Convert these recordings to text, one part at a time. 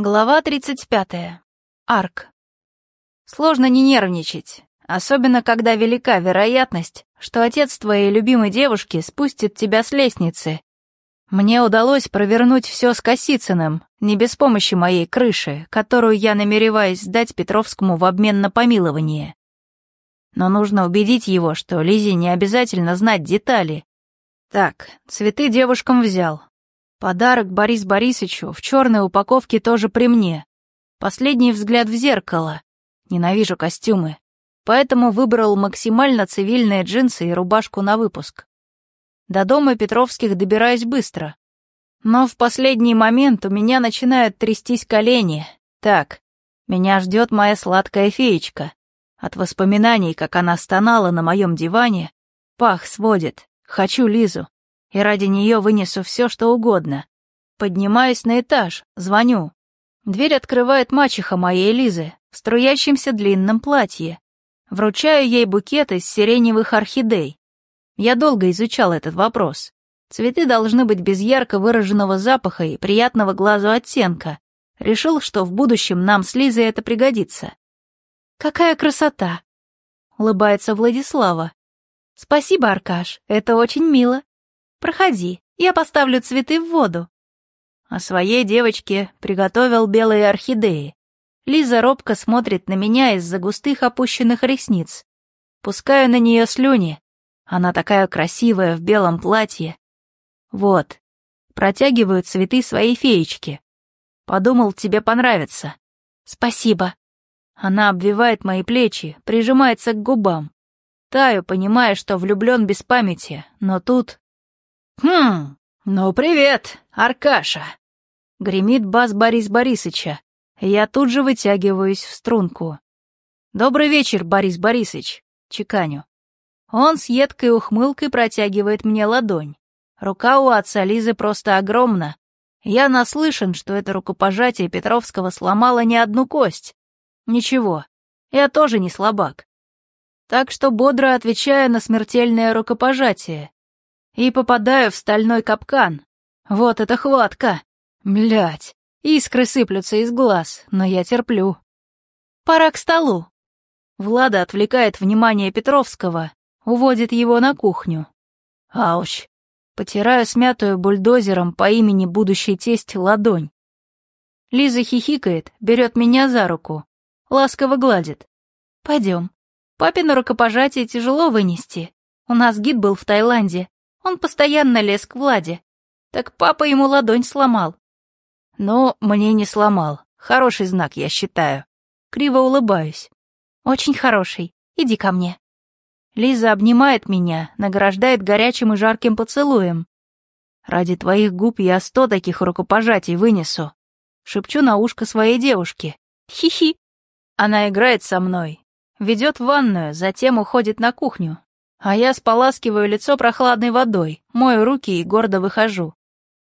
Глава 35. Арк. Сложно не нервничать, особенно когда велика вероятность, что отец твоей любимой девушки спустит тебя с лестницы. Мне удалось провернуть все с Косицыным, не без помощи моей крыши, которую я намереваюсь сдать Петровскому в обмен на помилование. Но нужно убедить его, что Лизе не обязательно знать детали. Так, цветы девушкам взял, Подарок Борис Борисовичу в черной упаковке тоже при мне. Последний взгляд в зеркало. Ненавижу костюмы. Поэтому выбрал максимально цивильные джинсы и рубашку на выпуск. До дома Петровских добираюсь быстро. Но в последний момент у меня начинают трястись колени. Так, меня ждет моя сладкая феечка. От воспоминаний, как она стонала на моем диване, пах сводит. Хочу Лизу и ради нее вынесу все, что угодно. Поднимаюсь на этаж, звоню. Дверь открывает мачеха моей Лизы в струящемся длинном платье. Вручаю ей букет из сиреневых орхидей. Я долго изучал этот вопрос. Цветы должны быть без ярко выраженного запаха и приятного глазу оттенка. Решил, что в будущем нам с Лизой это пригодится. «Какая красота!» — улыбается Владислава. «Спасибо, Аркаш, это очень мило. Проходи, я поставлю цветы в воду». А своей девочке приготовил белые орхидеи. Лиза робко смотрит на меня из-за густых опущенных ресниц. Пускаю на нее слюни. Она такая красивая в белом платье. Вот, протягиваю цветы своей феечке. Подумал, тебе понравится. Спасибо. Она обвивает мои плечи, прижимается к губам. Таю, понимая, что влюблен без памяти, но тут «Хм, ну привет, Аркаша!» Гремит бас Борис Борисыча. Я тут же вытягиваюсь в струнку. «Добрый вечер, Борис Борисыч!» Чеканю. Он с едкой ухмылкой протягивает мне ладонь. Рука у отца Лизы просто огромна. Я наслышан, что это рукопожатие Петровского сломало не одну кость. Ничего, я тоже не слабак. Так что бодро отвечаю на смертельное рукопожатие, и попадаю в стальной капкан. Вот это хватка! Блять, искры сыплются из глаз, но я терплю. Пора к столу. Влада отвлекает внимание Петровского, уводит его на кухню. Ауч. Потираю смятую бульдозером по имени будущий тесть ладонь. Лиза хихикает, берет меня за руку, ласково гладит. Пойдем. Папину рукопожатие тяжело вынести. У нас гид был в Таиланде, он постоянно лез к Владе. Так папа ему ладонь сломал. Но мне не сломал. Хороший знак, я считаю. Криво улыбаюсь. Очень хороший. Иди ко мне. Лиза обнимает меня, награждает горячим и жарким поцелуем. Ради твоих губ я сто таких рукопожатий вынесу. Шепчу на ушко своей девушке. Хи-хи. Она играет со мной. Ведет в ванную, затем уходит на кухню, а я споласкиваю лицо прохладной водой, мою руки и гордо выхожу.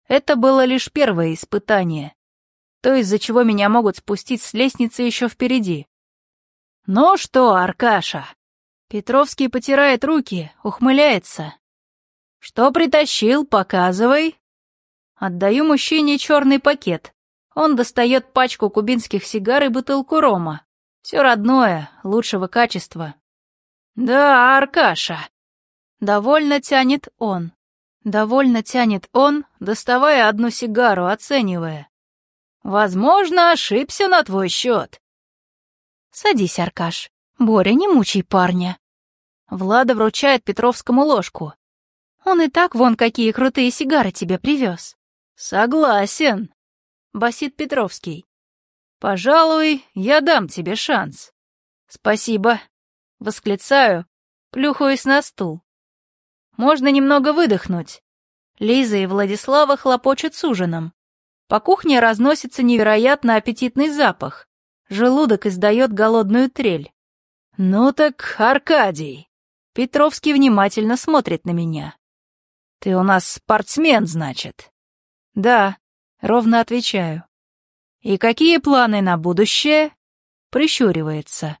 Это было лишь первое испытание. То, из-за чего меня могут спустить с лестницы еще впереди. «Ну что, Аркаша?» Петровский потирает руки, ухмыляется. «Что притащил, показывай». Отдаю мужчине черный пакет. Он достает пачку кубинских сигар и бутылку рома. Все родное, лучшего качества, «Да, Аркаша!» Довольно тянет он. Довольно тянет он, доставая одну сигару, оценивая. «Возможно, ошибся на твой счет». «Садись, Аркаш. Боря, не мучай парня». Влада вручает Петровскому ложку. «Он и так вон какие крутые сигары тебе привез». «Согласен», — басит Петровский. «Пожалуй, я дам тебе шанс». «Спасибо», Восклицаю, плюхаюсь на стул. Можно немного выдохнуть. Лиза и Владислава хлопочут с ужином. По кухне разносится невероятно аппетитный запах. Желудок издает голодную трель. «Ну так, Аркадий!» Петровский внимательно смотрит на меня. «Ты у нас спортсмен, значит?» «Да», — ровно отвечаю. «И какие планы на будущее?» Прищуривается.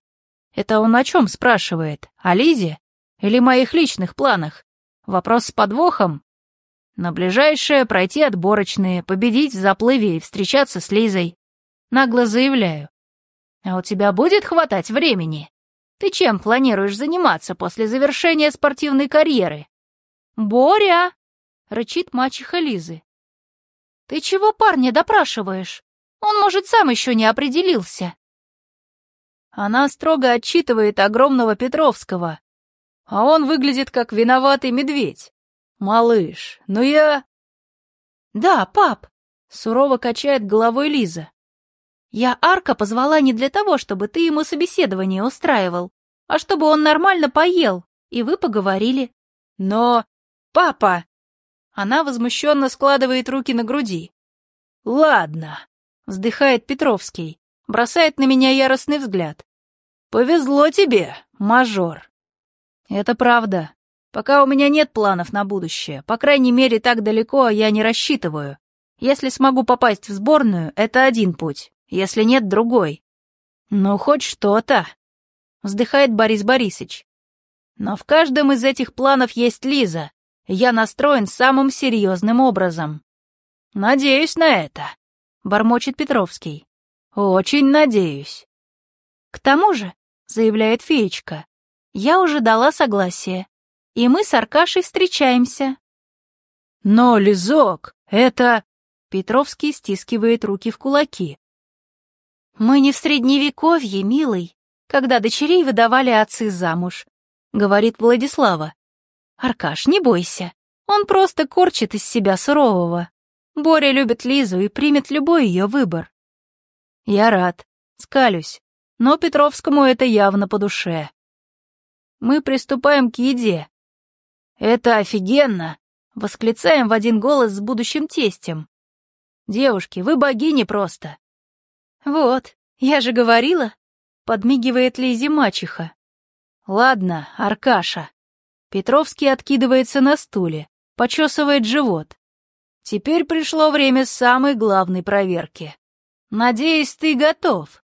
Это он о чем спрашивает? О Лизе? Или моих личных планах? Вопрос с подвохом? На ближайшее пройти отборочные, победить в заплыве и встречаться с Лизой. нагло заявляю. А у тебя будет хватать времени? Ты чем планируешь заниматься после завершения спортивной карьеры? Боря! рычит мачеха Лизы. Ты чего парня допрашиваешь? Он, может, сам еще не определился. Она строго отчитывает огромного Петровского, а он выглядит как виноватый медведь. Малыш, ну я... Да, пап, сурово качает головой Лиза. Я Арка позвала не для того, чтобы ты ему собеседование устраивал, а чтобы он нормально поел, и вы поговорили. Но... Папа! Она возмущенно складывает руки на груди. Ладно, вздыхает Петровский, бросает на меня яростный взгляд. Повезло тебе, мажор. Это правда. Пока у меня нет планов на будущее, по крайней мере, так далеко я не рассчитываю. Если смогу попасть в сборную, это один путь если нет другой. Ну, хоть что-то, вздыхает Борис Борисович. Но в каждом из этих планов есть Лиза. Я настроен самым серьезным образом. Надеюсь на это, бормочет Петровский. Очень надеюсь. К тому же, заявляет феечка, я уже дала согласие, и мы с Аркашей встречаемся. Но, Лизок, это... Петровский стискивает руки в кулаки. «Мы не в средневековье, милый, когда дочерей выдавали отцы замуж», — говорит Владислава. «Аркаш, не бойся, он просто корчит из себя сурового. Боря любит Лизу и примет любой ее выбор». «Я рад, скалюсь, но Петровскому это явно по душе». Мы приступаем к еде. «Это офигенно!» — восклицаем в один голос с будущим тестем. «Девушки, вы богини просто!» «Вот, я же говорила!» — подмигивает Лизе мачеха. «Ладно, Аркаша». Петровский откидывается на стуле, почесывает живот. Теперь пришло время самой главной проверки. Надеюсь, ты готов.